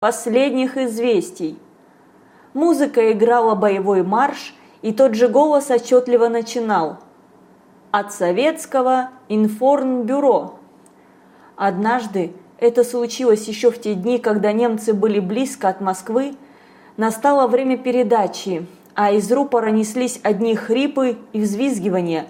последних известий. Музыка играла боевой марш, и тот же голос отчетливо начинал. От советского информбюро. Однажды, это случилось еще в те дни, когда немцы были близко от Москвы, настало время передачи, а из рупора неслись одни хрипы и взвизгивания.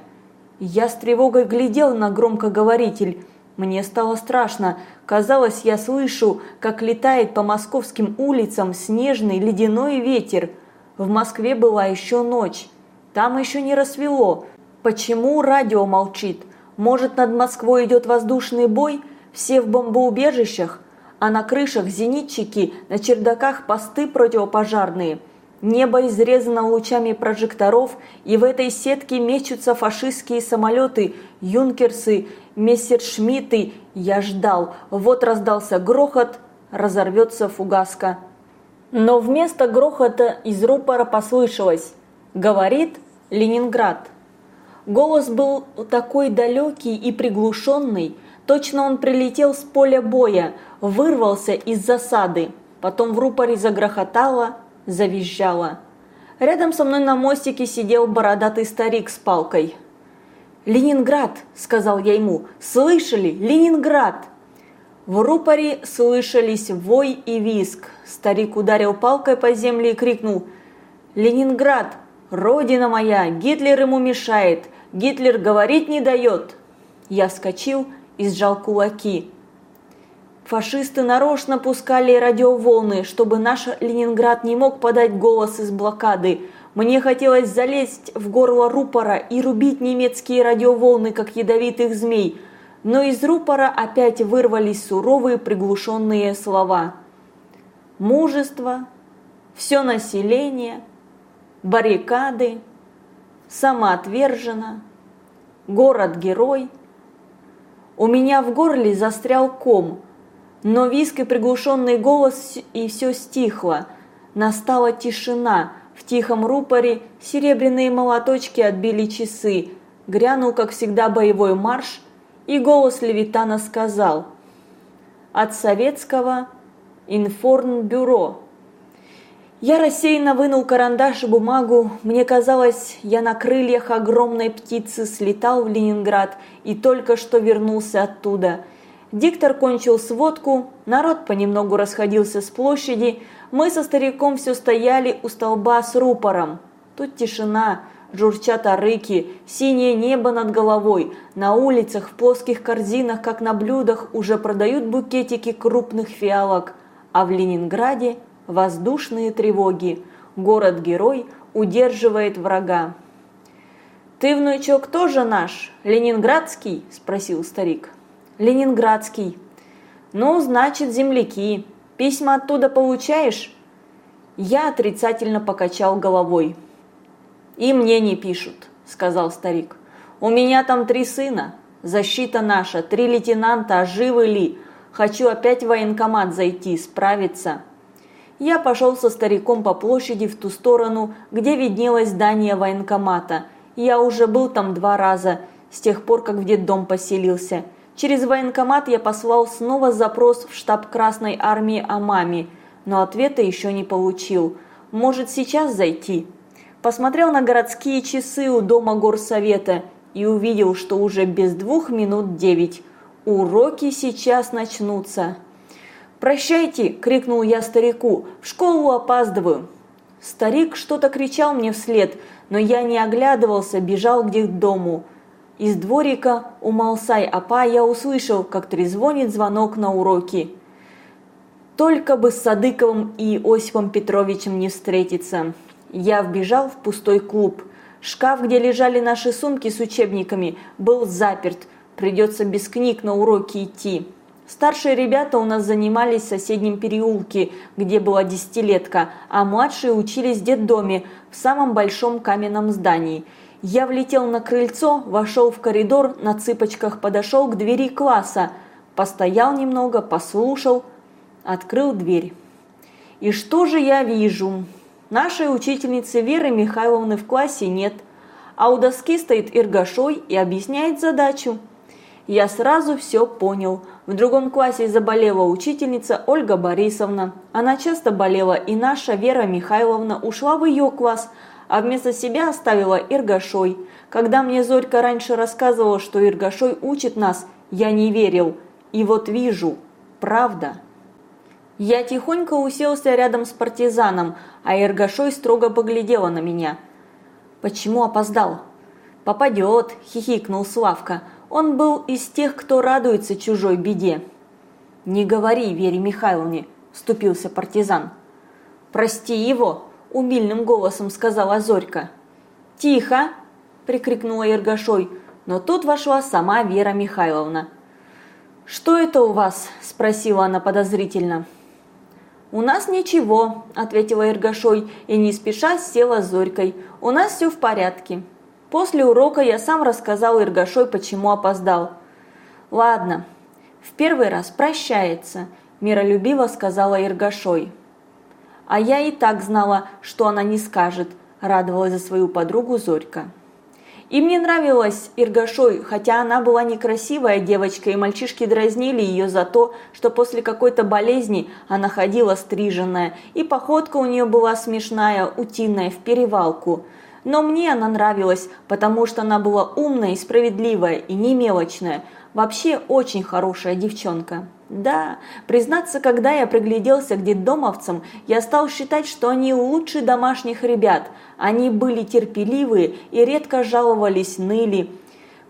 Я с тревогой глядел на громкоговоритель. Мне стало страшно. Казалось, я слышу, как летает по московским улицам снежный ледяной ветер. В Москве была еще ночь. Там еще не рассвело. Почему радио молчит? Может, над Москвой идет воздушный бой? Все в бомбоубежищах? А на крышах зенитчики, на чердаках посты противопожарные – Небо изрезано лучами прожекторов, и в этой сетке мечутся фашистские самолеты, юнкерсы, мессершмитты. Я ждал. Вот раздался грохот, разорвется фугаска. Но вместо грохота из рупора послышалось «Говорит Ленинград». Голос был такой далекий и приглушенный, точно он прилетел с поля боя, вырвался из засады. Потом в рупоре загрохотало, завизжала. Рядом со мной на мостике сидел бородатый старик с палкой. «Ленинград!» – сказал я ему. «Слышали? Ленинград!» В рупоре слышались вой и виск. Старик ударил палкой по земле и крикнул «Ленинград! Родина моя! Гитлер ему мешает! Гитлер говорить не дает!» Я вскочил и сжал кулаки. Фашисты нарочно пускали радиоволны, чтобы наш Ленинград не мог подать голос из блокады. Мне хотелось залезть в горло рупора и рубить немецкие радиоволны, как ядовитых змей. Но из рупора опять вырвались суровые приглушенные слова. Мужество, все население, баррикады, самоотверженно, город-герой. У меня в горле застрял ком – но виск и приглушенный голос, и все стихло. Настала тишина. В тихом рупоре серебряные молоточки отбили часы. Грянул, как всегда, боевой марш, и голос Левитана сказал «От советского информбюро». Я рассеянно вынул карандаш и бумагу. Мне казалось, я на крыльях огромной птицы слетал в Ленинград и только что вернулся оттуда – Диктор кончил сводку, народ понемногу расходился с площади, мы со стариком все стояли у столба с рупором. Тут тишина, журчат орыки, синее небо над головой, на улицах в плоских корзинах, как на блюдах, уже продают букетики крупных фиалок, а в Ленинграде воздушные тревоги. Город-герой удерживает врага. «Ты, внучок, тоже наш, ленинградский?» – спросил старик. Ленинградский. Ну, значит, земляки. Письма оттуда получаешь? Я отрицательно покачал головой. И мне не пишут, сказал старик. У меня там три сына. Защита наша, три лейтенанта, а живы ли? Хочу опять в военкомат зайти, справиться. Я пошел со стариком по площади в ту сторону, где виднелось здание военкомата. Я уже был там два раза, с тех пор, как в детдом поселился. Через военкомат я послал снова запрос в штаб Красной Армии о маме, но ответа еще не получил. Может сейчас зайти? Посмотрел на городские часы у дома горсовета и увидел, что уже без двух минут девять. Уроки сейчас начнутся. «Прощайте!» – крикнул я старику. «В школу опаздываю!» Старик что-то кричал мне вслед, но я не оглядывался, бежал к дому. Из дворика у Малсай-Апа я услышал, как трезвонит звонок на уроки. Только бы с Садыковым и Осипом Петровичем не встретиться. Я вбежал в пустой клуб. Шкаф, где лежали наши сумки с учебниками, был заперт. Придется без книг на уроки идти. Старшие ребята у нас занимались в соседнем переулке, где была десятилетка, а младшие учились в детдоме в самом большом каменном здании – я влетел на крыльцо, вошел в коридор, на цыпочках подошел к двери класса, постоял немного, послушал, открыл дверь. И что же я вижу? Нашей учительницы Веры Михайловны в классе нет, а у доски стоит Иргашой и объясняет задачу. я сразу все понял. В другом классе заболела учительница Ольга Борисовна. Она часто болела, и наша Вера Михайловна ушла в ее класс, а вместо себя оставила Иргашой. Когда мне Зорька раньше рассказывала, что Иргашой учит нас, я не верил. И вот вижу, правда. Я тихонько уселся рядом с партизаном, а Иргашой строго поглядела на меня. «Почему опоздал?» «Попадет», – хихикнул Славка. Он был из тех, кто радуется чужой беде. «Не говори Вере Михайловне», – вступился партизан. «Прости его», – умильным голосом сказала Зорька. «Тихо!» – прикрикнула Ергашой, но тут вошла сама Вера Михайловна. «Что это у вас?» – спросила она подозрительно. «У нас ничего», – ответила Иргашой и не спеша села с Зорькой. «У нас все в порядке». После урока я сам рассказал Иргашой, почему опоздал. «Ладно, в первый раз прощается», – миролюбиво сказала Иргашой. «А я и так знала, что она не скажет», – радовалась за свою подругу Зорька. И мне нравилась Иргашой, хотя она была некрасивая девочка, и мальчишки дразнили ее за то, что после какой-то болезни она ходила стриженная, и походка у нее была смешная, утиная, в перевалку – но мне она нравилась, потому что она была умная и справедливая, и не мелочная. Вообще очень хорошая девчонка. Да, признаться, когда я пригляделся к детдомовцам, я стал считать, что они лучше домашних ребят. Они были терпеливые и редко жаловались, ныли.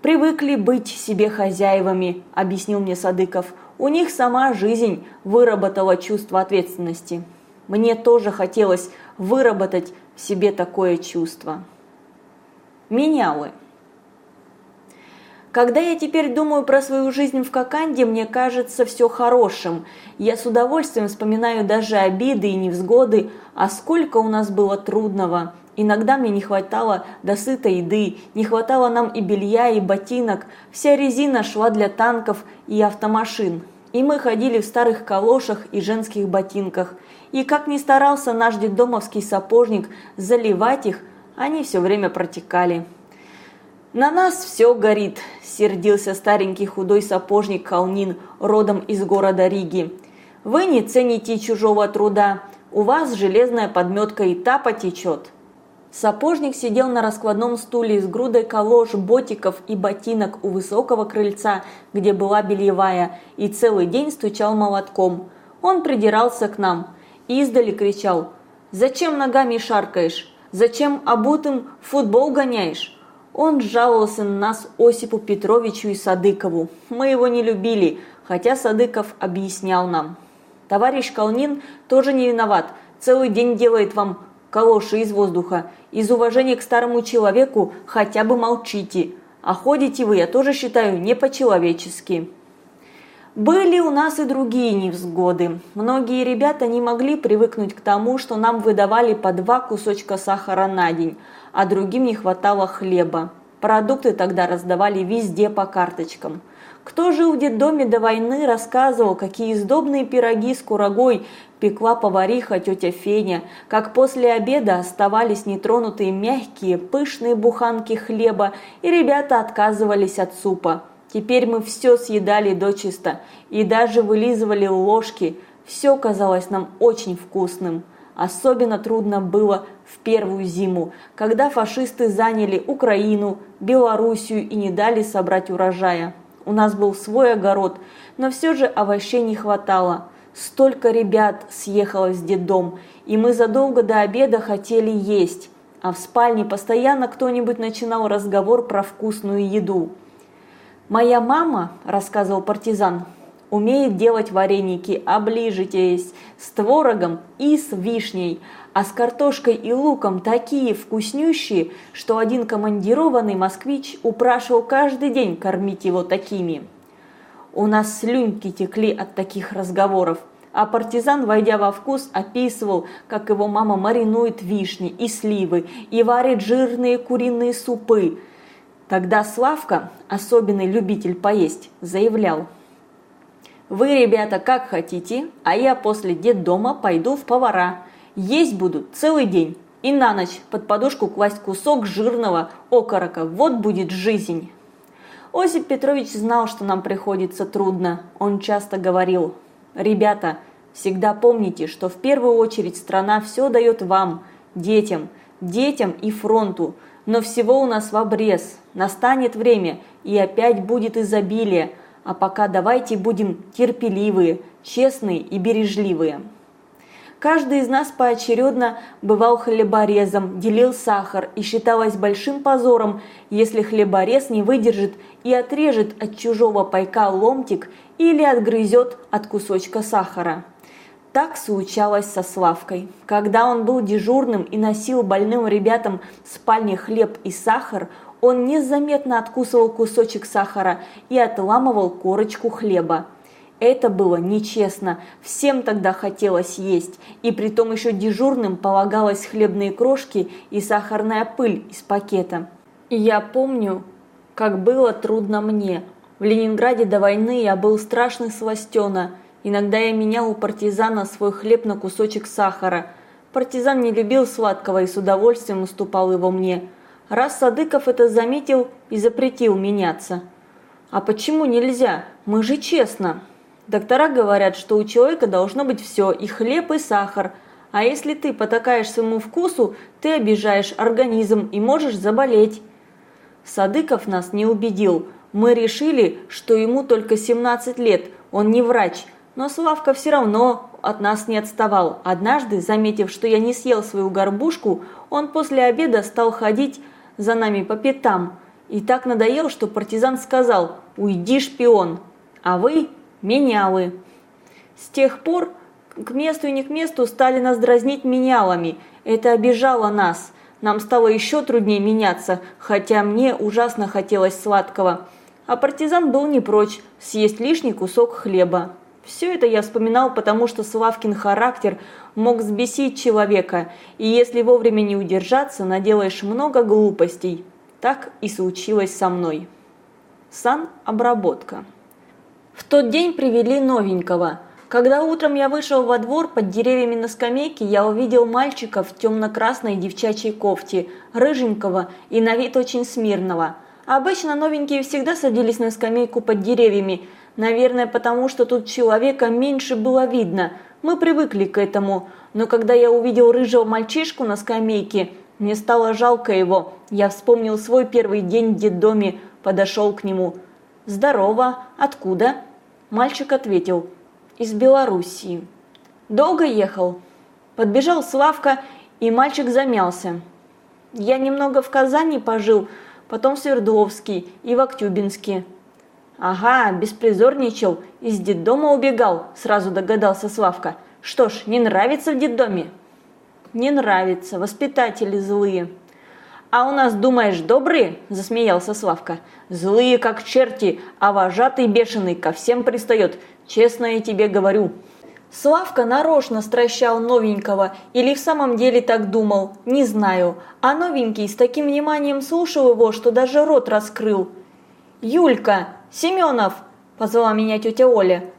Привыкли быть себе хозяевами, объяснил мне Садыков. У них сама жизнь выработала чувство ответственности. Мне тоже хотелось выработать в себе такое чувство. Менялы. Когда я теперь думаю про свою жизнь в Коканде, мне кажется все хорошим. Я с удовольствием вспоминаю даже обиды и невзгоды, а сколько у нас было трудного. Иногда мне не хватало досытой еды, не хватало нам и белья, и ботинок. Вся резина шла для танков и автомашин. И мы ходили в старых калошах и женских ботинках. И как ни старался наш детдомовский сапожник заливать их, они все время протекали. «На нас все горит», – сердился старенький худой сапожник Калнин, родом из города Риги. «Вы не цените чужого труда, у вас железная подметка и та потечет». Сапожник сидел на раскладном стуле с грудой колош, ботиков и ботинок у высокого крыльца, где была бельевая, и целый день стучал молотком. Он придирался к нам. Издали кричал «Зачем ногами шаркаешь? Зачем обутым футбол гоняешь?» Он жаловался на нас Осипу Петровичу и Садыкову. Мы его не любили, хотя Садыков объяснял нам. Товарищ Калнин тоже не виноват, целый день делает вам калоши из воздуха. Из уважения к старому человеку хотя бы молчите. А ходите вы, я тоже считаю, не по-человечески. Были у нас и другие невзгоды. Многие ребята не могли привыкнуть к тому, что нам выдавали по два кусочка сахара на день, а другим не хватало хлеба. Продукты тогда раздавали везде по карточкам. Кто жил в детдоме до войны, рассказывал, какие издобные пироги с курагой пекла повариха тетя Феня, как после обеда оставались нетронутые мягкие, пышные буханки хлеба, и ребята отказывались от супа. Теперь мы все съедали дочисто и даже вылизывали ложки. Все казалось нам очень вкусным. Особенно трудно было в первую зиму, когда фашисты заняли Украину, Белоруссию и не дали собрать урожая. У нас был свой огород, но все же овощей не хватало. Столько ребят съехалось в детдом, и мы задолго до обеда хотели есть, а в спальне постоянно кто-нибудь начинал разговор про вкусную еду. «Моя мама», – рассказывал партизан, – умеет делать вареники, оближитесь, с творогом и с вишней, а с картошкой и луком такие вкуснющие, что один командированный москвич упрашивал каждый день кормить его такими. У нас слюнки текли от таких разговоров, а партизан, войдя во вкус, описывал, как его мама маринует вишни и сливы и варит жирные куриные супы – Тогда Славка, особенный любитель поесть, заявлял. «Вы, ребята, как хотите, а я после детдома пойду в повара. Есть буду целый день. И на ночь под подушку класть кусок жирного окорока. Вот будет жизнь». Осип Петрович знал, что нам приходится трудно. Он часто говорил, «Ребята, всегда помните, что в первую очередь страна все дает вам, детям, детям и фронту, но всего у нас в обрез. Настанет время, и опять будет изобилие, а пока давайте будем терпеливые, честные и бережливые». Каждый из нас поочередно бывал хлеборезом, делил сахар и считалось большим позором, если хлеборез не выдержит и отрежет от чужого пайка ломтик или отгрызет от кусочка сахара. Так случалось со Славкой. Когда он был дежурным и носил больным ребятам в спальне хлеб и сахар, он незаметно откусывал кусочек сахара и отламывал корочку хлеба. Это было нечестно, всем тогда хотелось есть, и при том еще дежурным полагалось хлебные крошки и сахарная пыль из пакета. И я помню, как было трудно мне. В Ленинграде до войны я был страшный сластена. Иногда я менял у партизана свой хлеб на кусочек сахара. Партизан не любил сладкого и с удовольствием уступал его мне. Раз Садыков это заметил и запретил меняться. А почему нельзя? Мы же честно. Доктора говорят, что у человека должно быть все, и хлеб, и сахар. А если ты потакаешь своему вкусу, ты обижаешь организм и можешь заболеть. Садыков нас не убедил. Мы решили, что ему только 17 лет, он не врач. Но Славка все равно от нас не отставал. Однажды, заметив, что я не съел свою горбушку, он после обеда стал ходить за нами по пятам. И так надоел, что партизан сказал «Уйди, шпион!» А вы менялы. С тех пор к месту и не к месту стали нас дразнить менялами. Это обижало нас. Нам стало еще труднее меняться, хотя мне ужасно хотелось сладкого. А партизан был не прочь съесть лишний кусок хлеба. Все это я вспоминал, потому что Славкин характер мог взбесить человека, и если вовремя не удержаться, наделаешь много глупостей. Так и случилось со мной. Сан-обработка. В тот день привели новенького. Когда утром я вышел во двор под деревьями на скамейке, я увидел мальчика в темно-красной девчачьей кофте, рыженького и на вид очень смирного. Обычно новенькие всегда садились на скамейку под деревьями, наверное, потому что тут человека меньше было видно. Мы привыкли к этому, но когда я увидел рыжего мальчишку на скамейке, мне стало жалко его. Я вспомнил свой первый день в детдоме, подошел к нему. «Здорово! Откуда?» Мальчик ответил, из Белоруссии. Долго ехал. Подбежал Славка, и мальчик замялся. Я немного в Казани пожил, потом в Свердловске и в Актюбинске. Ага, беспризорничал, из детдома убегал, сразу догадался Славка. Что ж, не нравится в детдоме? Не нравится, воспитатели злые. «А у нас, думаешь, добрые?» – засмеялся Славка. «Злые, как черти, а вожатый бешеный ко всем пристает. Честно я тебе говорю». Славка нарочно стращал новенького или в самом деле так думал, не знаю. А новенький с таким вниманием слушал его, что даже рот раскрыл. «Юлька! Семенов!» – позвала меня тетя Оля.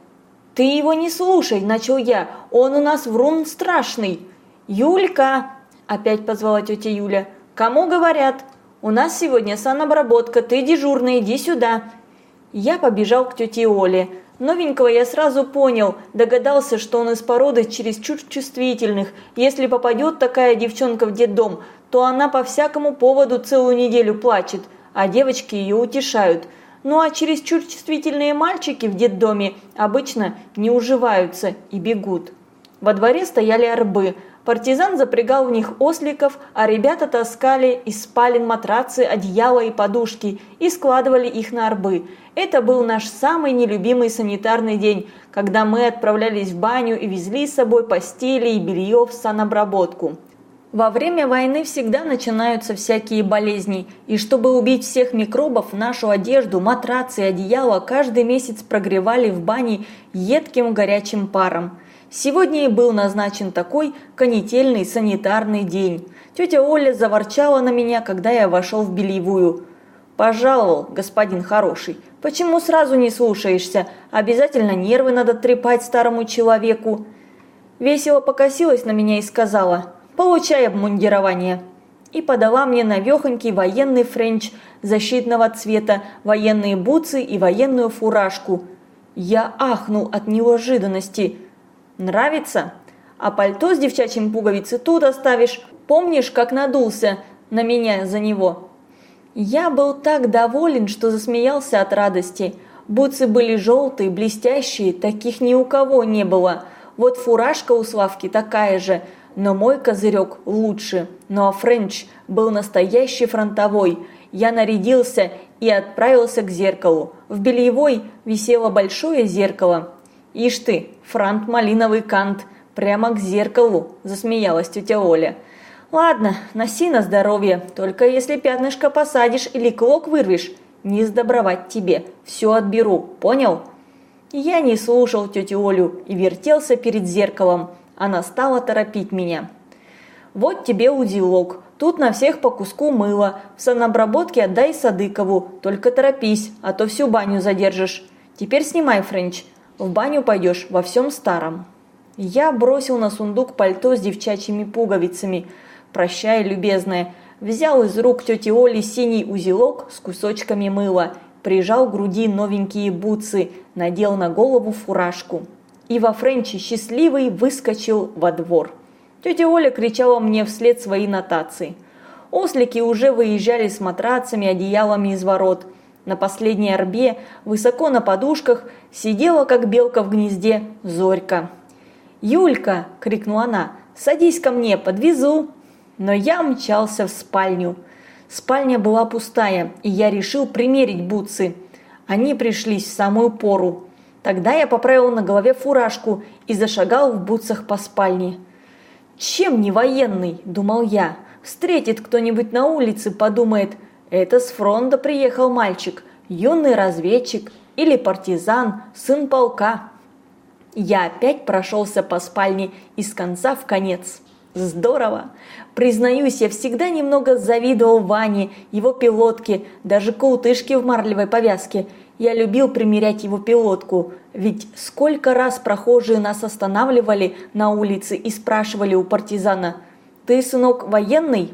«Ты его не слушай!» – начал я. «Он у нас врун страшный!» «Юлька!» – опять позвала тетя Юля. Кому говорят? У нас сегодня санобработка, ты дежурный, иди сюда. Я побежал к тете Оле. Новенького я сразу понял, догадался, что он из породы чересчур чувствительных. Если попадет такая девчонка в детдом, то она по всякому поводу целую неделю плачет, а девочки ее утешают. Ну а чересчур чувствительные мальчики в детдоме обычно не уживаются и бегут. Во дворе стояли арбы – Партизан запрягал в них осликов, а ребята таскали из спален матрацы, одеяла и подушки и складывали их на арбы. Это был наш самый нелюбимый санитарный день, когда мы отправлялись в баню и везли с собой постели и белье в санобработку. Во время войны всегда начинаются всякие болезни, и чтобы убить всех микробов, нашу одежду, матрацы и одеяло каждый месяц прогревали в бане едким горячим паром. Сегодня и был назначен такой канительный санитарный день. Тетя Оля заворчала на меня, когда я вошел в бельевую. «Пожаловал, господин хороший. Почему сразу не слушаешься? Обязательно нервы надо трепать старому человеку». Весело покосилась на меня и сказала «Получай обмундирование» и подала мне навехонький военный френч защитного цвета, военные бутсы и военную фуражку. Я ахнул от неожиданности. «Нравится? А пальто с девчачьим пуговицей тут оставишь. Помнишь, как надулся на меня за него?» Я был так доволен, что засмеялся от радости. Бутсы были желтые, блестящие, таких ни у кого не было. Вот фуражка у Славки такая же, но мой козырек лучше. Ну а Френч был настоящий фронтовой. Я нарядился и отправился к зеркалу. В бельевой висело большое зеркало. «Ишь ты, франт малиновый кант, прямо к зеркалу», – засмеялась тетя Оля. «Ладно, носи на здоровье, только если пятнышко посадишь или клок вырвешь, не сдобровать тебе, все отберу, понял?» Я не слушал тетю Олю и вертелся перед зеркалом. Она стала торопить меня. «Вот тебе узелок, тут на всех по куску мыла, в санобработке отдай Садыкову, только торопись, а то всю баню задержишь. Теперь снимай, Френч, в баню пойдешь во всем старом». Я бросил на сундук пальто с девчачьими пуговицами – «Прощай, любезная!» Взял из рук тети Оли синий узелок с кусочками мыла, прижал к груди новенькие бутсы, надел на голову фуражку. И во френче счастливый выскочил во двор. Тетя Оля кричала мне вслед свои нотации. Ослики уже выезжали с матрацами, одеялами из ворот. На последней орбе, высоко на подушках, сидела, как белка в гнезде, Зорька. «Юлька!» – крикнула она. «Садись ко мне, подвезу!» но я мчался в спальню. Спальня была пустая, и я решил примерить бутсы. Они пришлись в самую пору. Тогда я поправил на голове фуражку и зашагал в бутсах по спальне. «Чем не военный?» – думал я. «Встретит кто-нибудь на улице, подумает, это с фронта приехал мальчик, юный разведчик или партизан, сын полка». Я опять прошелся по спальне из конца в конец. Здорово! Признаюсь, я всегда немного завидовал Ване, его пилотке, даже каутышке в марлевой повязке. Я любил примерять его пилотку, ведь сколько раз прохожие нас останавливали на улице и спрашивали у партизана «Ты, сынок, военный?»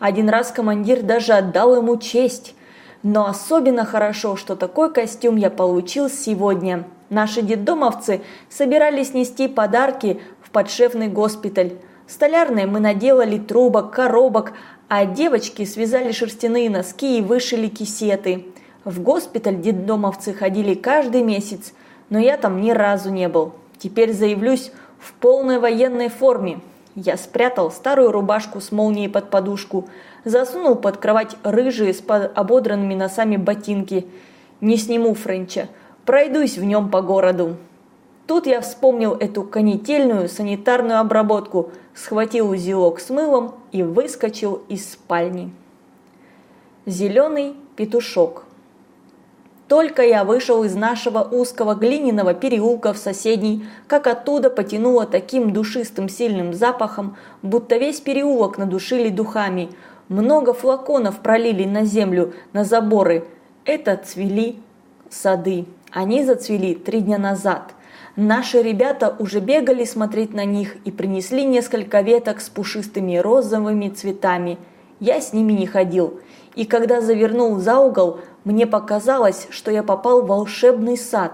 Один раз командир даже отдал ему честь. Но особенно хорошо, что такой костюм я получил сегодня. Наши детдомовцы собирались нести подарки в подшефный госпиталь. Столярные мы наделали трубок, коробок, а девочки связали шерстяные носки и вышили кисеты. В госпиталь детдомовцы ходили каждый месяц, но я там ни разу не был. Теперь заявлюсь в полной военной форме. Я спрятал старую рубашку с молнией под подушку, засунул под кровать рыжие с ободранными носами ботинки. Не сниму Френча, пройдусь в нем по городу. Тут я вспомнил эту канительную санитарную обработку, схватил узелок с мылом и выскочил из спальни. Зеленый петушок. Только я вышел из нашего узкого глиняного переулка в соседний, как оттуда потянуло таким душистым сильным запахом, будто весь переулок надушили духами. Много флаконов пролили на землю, на заборы. Это цвели сады. Они зацвели три дня назад – Наши ребята уже бегали смотреть на них и принесли несколько веток с пушистыми розовыми цветами. Я с ними не ходил. И когда завернул за угол, мне показалось, что я попал в волшебный сад.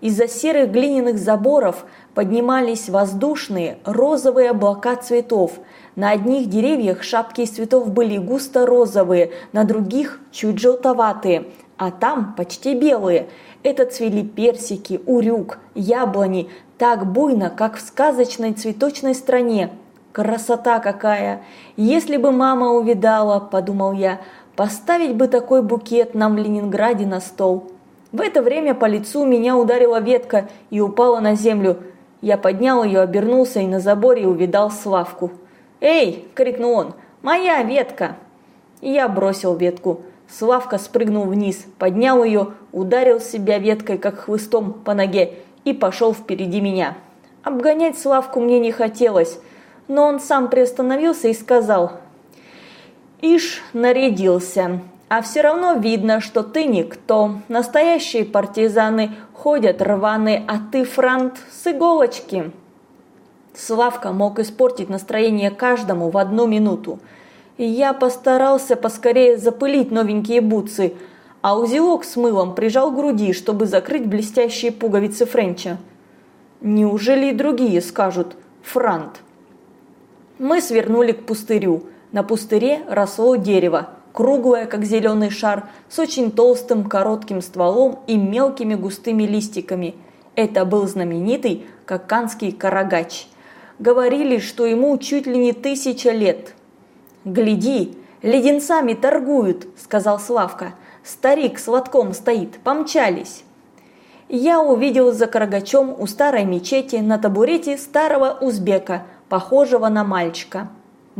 Из-за серых глиняных заборов поднимались воздушные розовые облака цветов. На одних деревьях шапки из цветов были густо розовые, на других чуть желтоватые, а там почти белые – это цвели персики, урюк, яблони, так буйно, как в сказочной цветочной стране. Красота какая! Если бы мама увидала, подумал я, поставить бы такой букет нам в Ленинграде на стол. В это время по лицу меня ударила ветка и упала на землю. Я поднял ее, обернулся и на заборе увидал Славку. «Эй!» – крикнул он. «Моя ветка!» И я бросил ветку. Славка спрыгнул вниз, поднял ее, ударил себя веткой, как хлыстом по ноге, и пошел впереди меня. Обгонять Славку мне не хотелось, но он сам приостановился и сказал, «Ишь, нарядился, а все равно видно, что ты никто. Настоящие партизаны ходят рваные, а ты, франт, с иголочки». Славка мог испортить настроение каждому в одну минуту. Я постарался поскорее запылить новенькие бутсы, а узелок с мылом прижал к груди, чтобы закрыть блестящие пуговицы Френча. Неужели и другие скажут «Франт»? Мы свернули к пустырю. На пустыре росло дерево, круглое, как зеленый шар, с очень толстым коротким стволом и мелкими густыми листиками. Это был знаменитый каканский карагач. Говорили, что ему чуть ли не тысяча лет. «Гляди, леденцами торгуют», – сказал Славка. «Старик с лотком стоит, помчались». Я увидел за карагачом у старой мечети на табурете старого узбека, похожего на мальчика.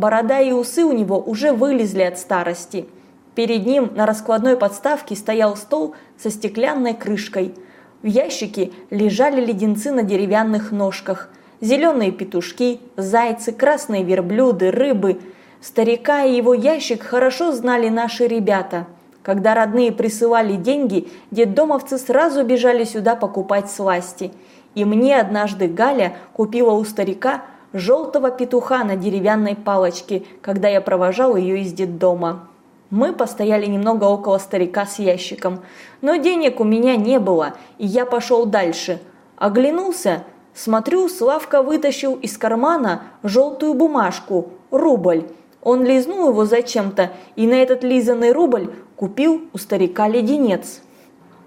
Борода и усы у него уже вылезли от старости. Перед ним на раскладной подставке стоял стол со стеклянной крышкой. В ящике лежали леденцы на деревянных ножках. Зеленые петушки, зайцы, красные верблюды, рыбы – Старика и его ящик хорошо знали наши ребята. Когда родные присылали деньги, детдомовцы сразу бежали сюда покупать сласти. И мне однажды Галя купила у старика желтого петуха на деревянной палочке, когда я провожал ее из детдома. Мы постояли немного около старика с ящиком, но денег у меня не было, и я пошел дальше. Оглянулся, смотрю, Славка вытащил из кармана желтую бумажку, рубль, он лизнул его зачем-то и на этот лизанный рубль купил у старика леденец.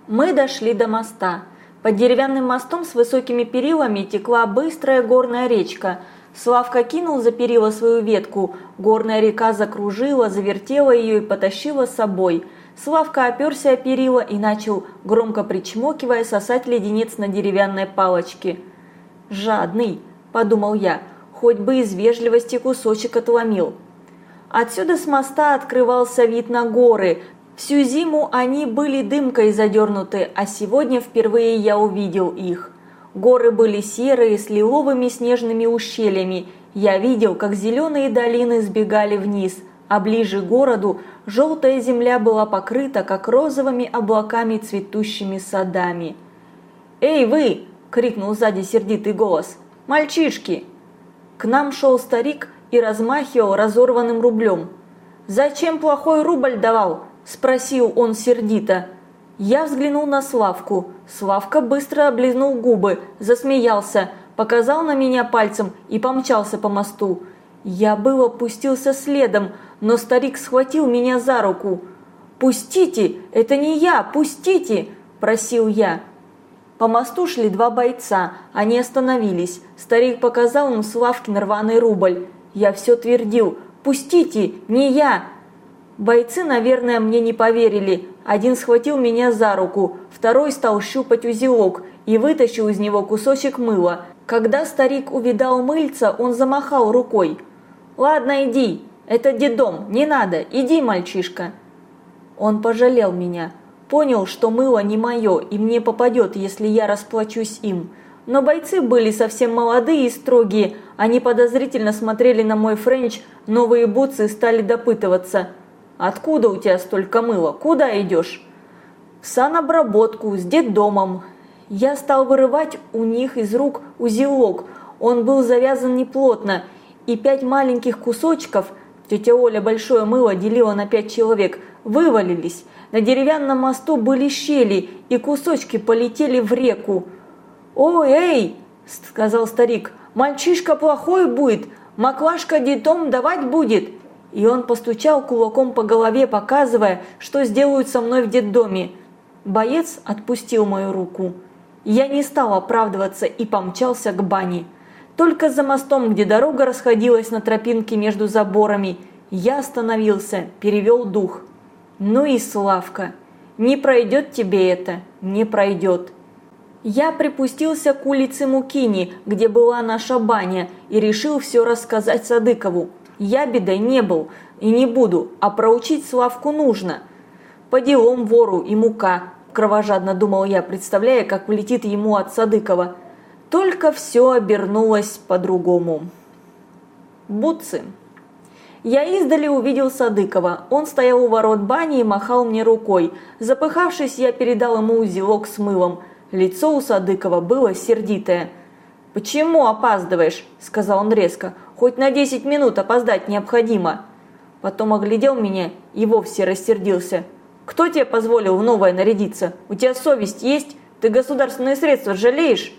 Мы дошли до моста. Под деревянным мостом с высокими перилами текла быстрая горная речка. Славка кинул за перила свою ветку. Горная река закружила, завертела ее и потащила с собой. Славка оперся о перила и начал, громко причмокивая, сосать леденец на деревянной палочке. «Жадный», – подумал я, – «хоть бы из вежливости кусочек отломил». Отсюда с моста открывался вид на горы. Всю зиму они были дымкой задернуты, а сегодня впервые я увидел их. Горы были серые, с лиловыми снежными ущельями. Я видел, как зеленые долины сбегали вниз, а ближе к городу желтая земля была покрыта, как розовыми облаками цветущими садами. «Эй, вы!» – крикнул сзади сердитый голос. «Мальчишки!» К нам шел старик и размахивал разорванным рублем. «Зачем плохой рубль давал?» – спросил он сердито. Я взглянул на Славку. Славка быстро облизнул губы, засмеялся, показал на меня пальцем и помчался по мосту. Я было пустился следом, но старик схватил меня за руку. «Пустите! Это не я! Пустите!» – просил я. По мосту шли два бойца. Они остановились. Старик показал им Славкин рваный рубль. Я все твердил «Пустите, не я!» Бойцы, наверное, мне не поверили. Один схватил меня за руку, второй стал щупать узелок и вытащил из него кусочек мыла. Когда старик увидал мыльца, он замахал рукой. «Ладно, иди, это дедом, не надо, иди, мальчишка!» Он пожалел меня, понял, что мыло не мое и мне попадет, если я расплачусь им. Но бойцы были совсем молодые и строгие, они подозрительно смотрели на мой френч, новые бутсы стали допытываться. «Откуда у тебя столько мыла? Куда идешь?» «В санобработку, с детдомом». Я стал вырывать у них из рук узелок. Он был завязан неплотно, и пять маленьких кусочков, тетя Оля большое мыло делила на пять человек, вывалились. На деревянном мосту были щели, и кусочки полетели в реку. «Ой, эй!» – сказал старик. «Мальчишка плохой будет, маклашка детом давать будет!» И он постучал кулаком по голове, показывая, что сделают со мной в детдоме. Боец отпустил мою руку. Я не стал оправдываться и помчался к бане. Только за мостом, где дорога расходилась на тропинке между заборами, я остановился, перевел дух. Ну и Славка, не пройдет тебе это, не пройдет. Я припустился к улице Мукини, где была наша баня, и решил все рассказать Садыкову. Я бедой не был и не буду, а проучить Славку нужно. По делам вору и мука, кровожадно думал я, представляя, как влетит ему от Садыкова. Только все обернулось по-другому. Бутсы. Я издали увидел Садыкова. Он стоял у ворот бани и махал мне рукой. Запыхавшись, я передал ему узелок с мылом – Лицо у Садыкова было сердитое. «Почему опаздываешь?» – сказал он резко. «Хоть на 10 минут опоздать необходимо». Потом оглядел меня и вовсе рассердился. «Кто тебе позволил в новое нарядиться? У тебя совесть есть? Ты государственные средства жалеешь?»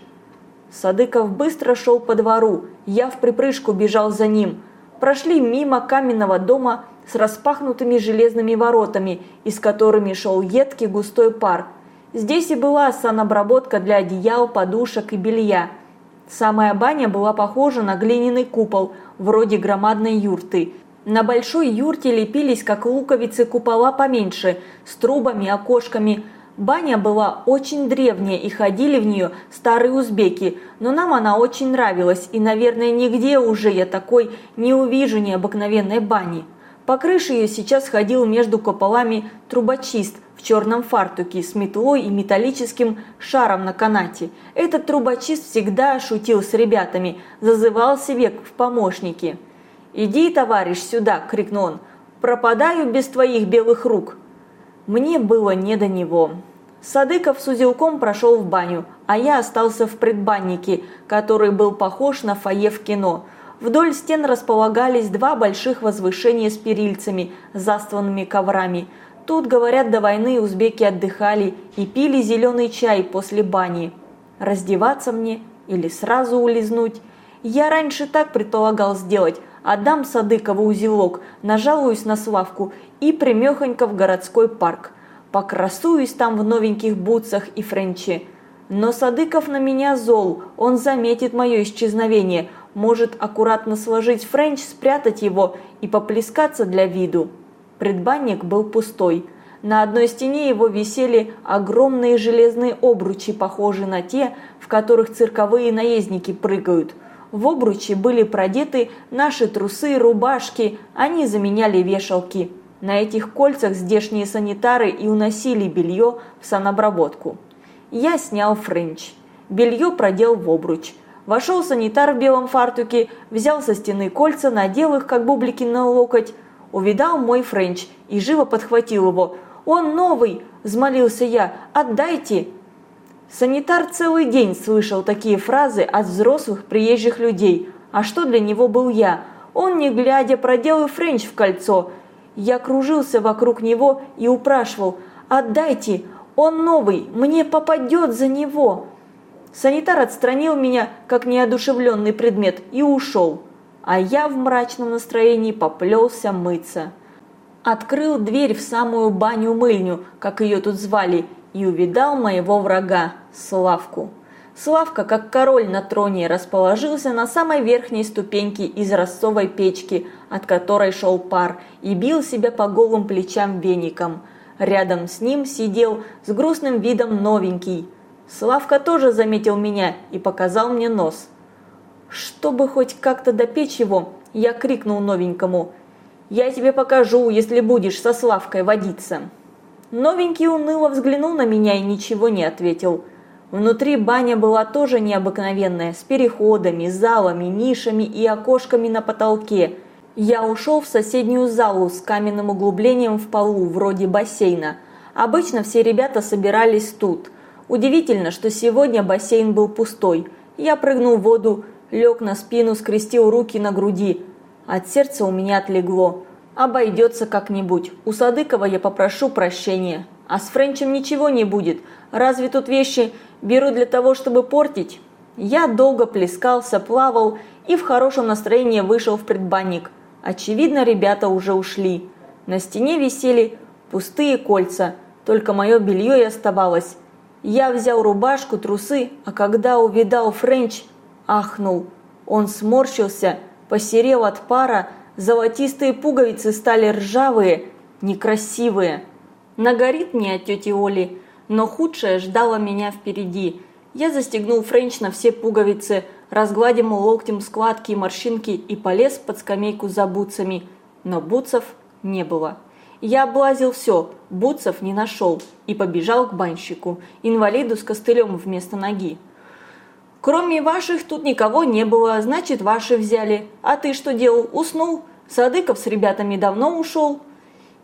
Садыков быстро шел по двору, я в припрыжку бежал за ним. Прошли мимо каменного дома с распахнутыми железными воротами, из которыми шел едкий густой пар. Здесь и была санобработка для одеял, подушек и белья. Самая баня была похожа на глиняный купол, вроде громадной юрты. На большой юрте лепились, как луковицы, купола поменьше, с трубами, окошками. Баня была очень древняя и ходили в нее старые узбеки, но нам она очень нравилась и, наверное, нигде уже я такой не увижу необыкновенной бани. По крыше ее сейчас ходил между куполами трубочист черном фартуке с метлой и металлическим шаром на канате. Этот трубочист всегда шутил с ребятами, зазывал себе в помощники. «Иди, товарищ, сюда!» – крикнул он. «Пропадаю без твоих белых рук!» Мне было не до него. Садыков с узелком прошел в баню, а я остался в предбаннике, который был похож на фойе в кино – Вдоль стен располагались два больших возвышения с перильцами, застланными коврами. Тут, говорят, до войны узбеки отдыхали и пили зеленый чай после бани. Раздеваться мне или сразу улизнуть? Я раньше так предполагал сделать. Отдам Садыкову узелок, нажалуюсь на Славку и примехонько в городской парк. Покрасуюсь там в новеньких бутсах и френче. Но Садыков на меня зол, он заметит мое исчезновение – может аккуратно сложить френч, спрятать его и поплескаться для виду. Предбанник был пустой. На одной стене его висели огромные железные обручи, похожие на те, в которых цирковые наездники прыгают. В обручи были продеты наши трусы, рубашки, они заменяли вешалки. На этих кольцах здешние санитары и уносили белье в санобработку. Я снял френч. Белье продел в обруч. Вошел санитар в белом фартуке, взял со стены кольца, надел их, как бублики на локоть, увидал мой френч и живо подхватил его. «Он новый!» – взмолился я. «Отдайте!» Санитар целый день слышал такие фразы от взрослых приезжих людей. А что для него был я? Он, не глядя, продел френч в кольцо. Я кружился вокруг него и упрашивал «Отдайте! Он новый! Мне попадет за него!» Санитар отстранил меня, как неодушевленный предмет, и ушел. А я в мрачном настроении поплелся мыться. Открыл дверь в самую баню-мыльню, как ее тут звали, и увидал моего врага, Славку. Славка, как король на троне, расположился на самой верхней ступеньке из ростовой печки, от которой шел пар, и бил себя по голым плечам веником. Рядом с ним сидел с грустным видом новенький, Славка тоже заметил меня и показал мне нос. Чтобы хоть как-то допечь его, я крикнул новенькому «Я тебе покажу, если будешь со Славкой водиться». Новенький уныло взглянул на меня и ничего не ответил. Внутри баня была тоже необыкновенная, с переходами, залами, нишами и окошками на потолке. Я ушел в соседнюю залу с каменным углублением в полу, вроде бассейна. Обычно все ребята собирались тут – Удивительно, что сегодня бассейн был пустой. Я прыгнул в воду, лег на спину, скрестил руки на груди. От сердца у меня отлегло. Обойдется как-нибудь. У Садыкова я попрошу прощения. А с Френчем ничего не будет. Разве тут вещи беру для того, чтобы портить? Я долго плескался, плавал и в хорошем настроении вышел в предбанник. Очевидно, ребята уже ушли. На стене висели пустые кольца, только мое белье и оставалось. Я взял рубашку, трусы, а когда увидал Френч, ахнул. Он сморщился, посерел от пара, золотистые пуговицы стали ржавые, некрасивые. Нагорит мне от тети Оли, но худшее ждало меня впереди. Я застегнул Френч на все пуговицы, разгладил локтем складки и морщинки и полез под скамейку за бутсами, но бутсов не было. Я облазил все, бутсов не нашел и побежал к банщику, инвалиду с костылем вместо ноги. Кроме ваших тут никого не было, значит ваши взяли. А ты что делал, уснул? Садыков с ребятами давно ушел.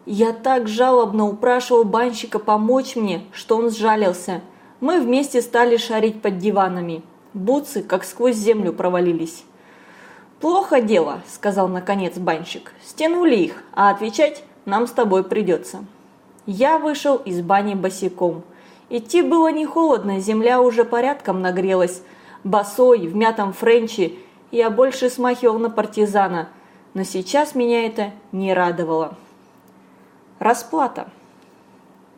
Я так жалобно упрашивал банщика помочь мне, что он сжалился. Мы вместе стали шарить под диванами. Бутсы как сквозь землю провалились. «Плохо дело», – сказал наконец банщик. «Стянули их, а отвечать нам с тобой придется». Я вышел из бани босиком. Идти было не холодно, земля уже порядком нагрелась. Босой, в мятом френче, я больше смахивал на партизана. Но сейчас меня это не радовало. Расплата.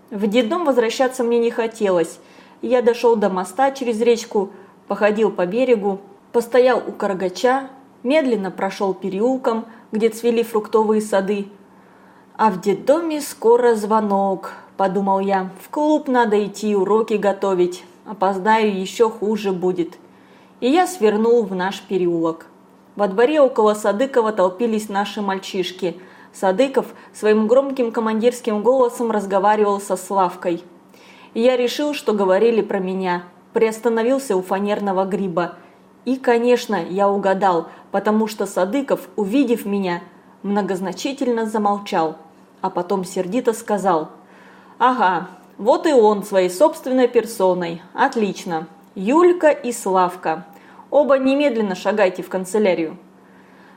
В детдом возвращаться мне не хотелось. Я дошел до моста через речку, походил по берегу, постоял у Каргача, медленно прошел переулком, где цвели фруктовые сады. «А в детдоме скоро звонок», – подумал я. «В клуб надо идти, уроки готовить. Опоздаю, еще хуже будет». И я свернул в наш переулок. Во дворе около Садыкова толпились наши мальчишки. Садыков своим громким командирским голосом разговаривал со Славкой. И я решил, что говорили про меня. Приостановился у фанерного гриба. И, конечно, я угадал, потому что Садыков, увидев меня, многозначительно замолчал, а потом сердито сказал «Ага, вот и он своей собственной персоной. Отлично. Юлька и Славка. Оба немедленно шагайте в канцелярию».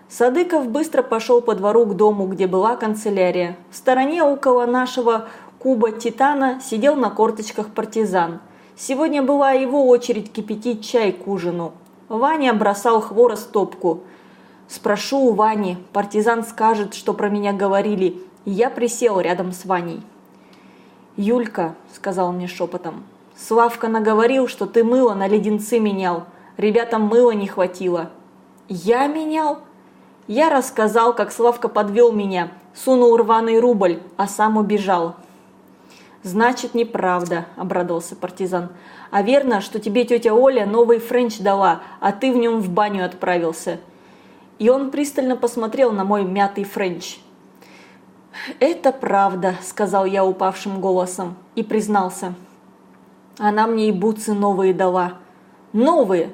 Садыков быстро пошел по двору к дому, где была канцелярия. В стороне около нашего куба Титана сидел на корточках партизан. Сегодня была его очередь кипятить чай к ужину. Ваня бросал хворост топку. Спрошу у Вани, партизан скажет, что про меня говорили, я присел рядом с Ваней. «Юлька», – сказал мне шепотом, – «Славка наговорил, что ты мыло на леденцы менял, ребятам мыла не хватило». «Я менял?» Я рассказал, как Славка подвел меня, сунул рваный рубль, а сам убежал. «Значит, неправда», – обрадовался партизан. «А верно, что тебе тетя Оля новый френч дала, а ты в нем в баню отправился». И он пристально посмотрел на мой мятый френч. «Это правда», – сказал я упавшим голосом и признался. «Она мне и бутсы новые дала. Новые!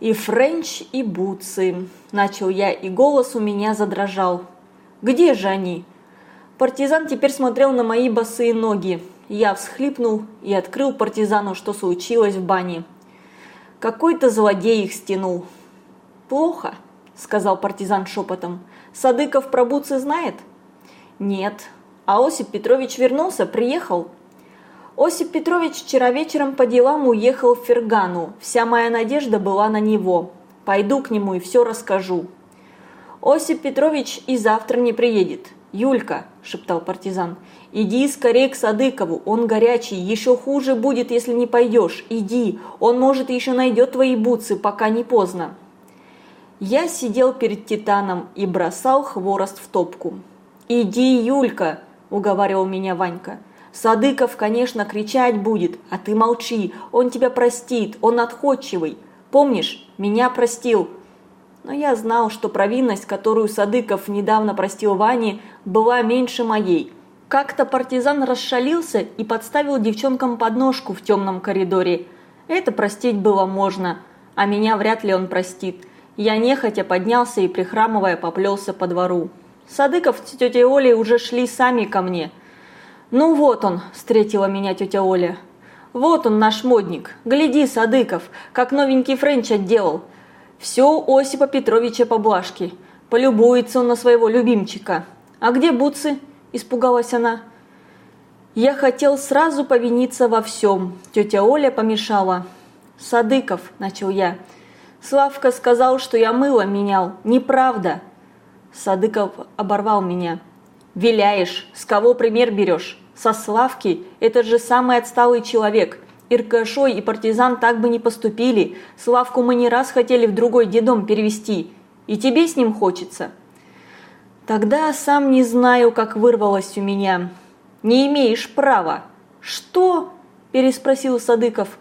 И френч, и бутсы», – начал я, и голос у меня задрожал. «Где же они?» Партизан теперь смотрел на мои босые ноги. Я всхлипнул и открыл партизану, что случилось в бане. Какой-то злодей их стянул. «Плохо», – сказал партизан шепотом. «Садыков про Буцы знает?» «Нет». «А Осип Петрович вернулся, приехал?» Осип Петрович вчера вечером по делам уехал в Фергану. Вся моя надежда была на него. Пойду к нему и все расскажу. Осип Петрович и завтра не приедет. «Юлька», – шептал партизан, – «иди скорее к Садыкову, он горячий, еще хуже будет, если не пойдешь. Иди, он, может, еще найдет твои бутсы, пока не поздно». Я сидел перед Титаном и бросал хворост в топку. «Иди, Юлька», – уговаривал меня Ванька. «Садыков, конечно, кричать будет, а ты молчи, он тебя простит, он отходчивый. Помнишь, меня простил, но я знал, что провинность, которую Садыков недавно простил Ване, была меньше моей. Как-то партизан расшалился и подставил девчонкам подножку в темном коридоре. Это простить было можно, а меня вряд ли он простит. Я нехотя поднялся и, прихрамывая, поплелся по двору. Садыков с тетей Олей уже шли сами ко мне. «Ну вот он», – встретила меня тетя Оля. «Вот он, наш модник. Гляди, Садыков, как новенький френч отделал. Все Осипа Петровича поблажки. Полюбуется он на своего любимчика. А где бутсы? Испугалась она. Я хотел сразу повиниться во всем. Тетя Оля помешала. Садыков, начал я. Славка сказал, что я мыло менял. Неправда. Садыков оборвал меня. Виляешь, с кого пример берешь? Со Славки, это же самый отсталый человек – Иркашой и партизан так бы не поступили. Славку мы не раз хотели в другой дедом перевести. И тебе с ним хочется. Тогда сам не знаю, как вырвалось у меня. Не имеешь права. Что? Переспросил Садыков.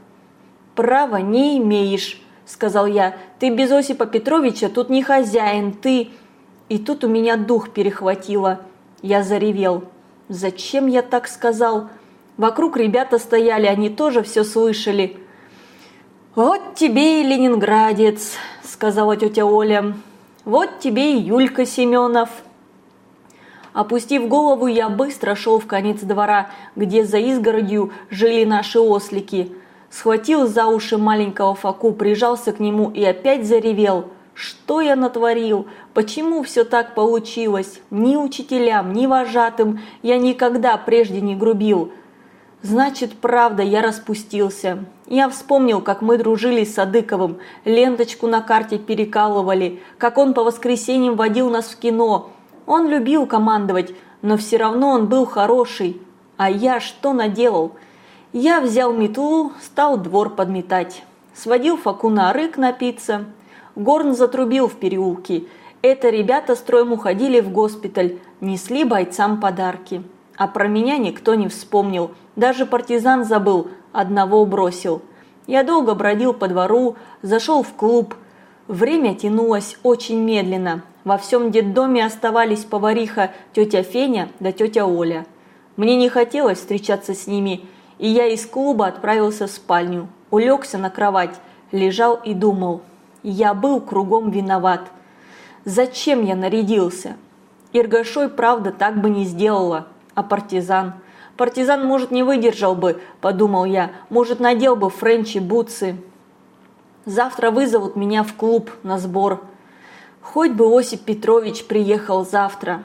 Права не имеешь, сказал я. Ты без Осипа Петровича тут не хозяин, ты... И тут у меня дух перехватило. Я заревел. Зачем я так сказал? Вокруг ребята стояли, они тоже все слышали. «Вот тебе и ленинградец», – сказала тетя Оля. «Вот тебе и Юлька Семенов». Опустив голову, я быстро шел в конец двора, где за изгородью жили наши ослики. Схватил за уши маленького Факу, прижался к нему и опять заревел. Что я натворил? Почему все так получилось? Ни учителям, ни вожатым я никогда прежде не грубил. Значит, правда, я распустился. Я вспомнил, как мы дружили с Садыковым, ленточку на карте перекалывали, как он по воскресеньям водил нас в кино. Он любил командовать, но все равно он был хороший. А я что наделал? Я взял метлу, стал двор подметать. Сводил Факу на рык напиться. Горн затрубил в переулке. Это ребята строем уходили в госпиталь, несли бойцам подарки. А про меня никто не вспомнил. Даже партизан забыл, одного бросил. Я долго бродил по двору, зашел в клуб. Время тянулось очень медленно. Во всем детдоме оставались повариха тетя Феня да тетя Оля. Мне не хотелось встречаться с ними, и я из клуба отправился в спальню. Улегся на кровать, лежал и думал. Я был кругом виноват. Зачем я нарядился? Иргашой, правда, так бы не сделала. А партизан? Партизан, может, не выдержал бы, подумал я. Может, надел бы френчи, бутсы. Завтра вызовут меня в клуб на сбор. Хоть бы Осип Петрович приехал завтра.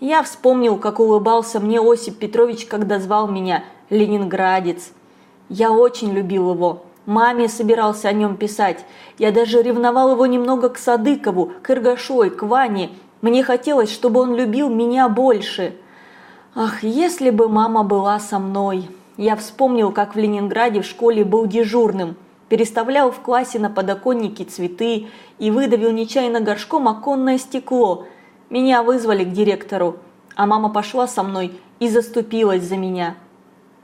Я вспомнил, как улыбался мне Осип Петрович, когда звал меня «Ленинградец». Я очень любил его. Маме собирался о нем писать. Я даже ревновал его немного к Садыкову, к Иргашой, к Ване. Мне хотелось, чтобы он любил меня больше. Ах, если бы мама была со мной. Я вспомнил, как в Ленинграде в школе был дежурным. Переставлял в классе на подоконнике цветы и выдавил нечаянно горшком оконное стекло. Меня вызвали к директору, а мама пошла со мной и заступилась за меня.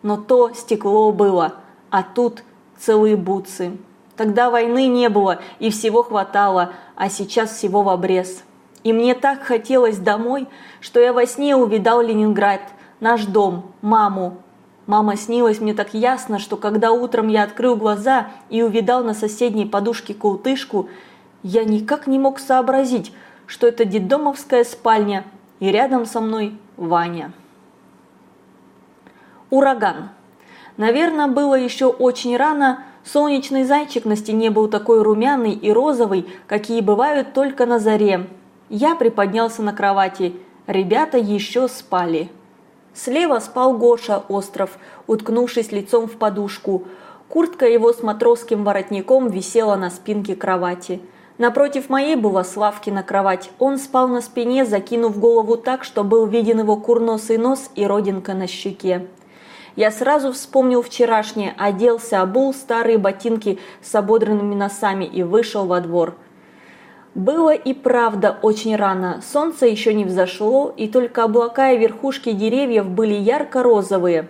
Но то стекло было, а тут целые бутсы. Тогда войны не было и всего хватало, а сейчас всего в обрез. И мне так хотелось домой, что я во сне увидал Ленинград, наш дом, маму. Мама снилась мне так ясно, что когда утром я открыл глаза и увидал на соседней подушке култышку, я никак не мог сообразить, что это детдомовская спальня, и рядом со мной Ваня. Ураган. Наверное, было еще очень рано, солнечный зайчик на стене был такой румяный и розовый, какие бывают только на заре. Я приподнялся на кровати, ребята еще спали. Слева спал Гоша Остров, уткнувшись лицом в подушку. Куртка его с матросским воротником висела на спинке кровати. Напротив моей была Славкина кровать. Он спал на спине, закинув голову так, что был виден его курносый нос и родинка на щеке. Я сразу вспомнил вчерашнее, оделся, обул старые ботинки с ободранными носами и вышел во двор. Было и правда очень рано, солнце еще не взошло, и только облака и верхушки деревьев были ярко-розовые.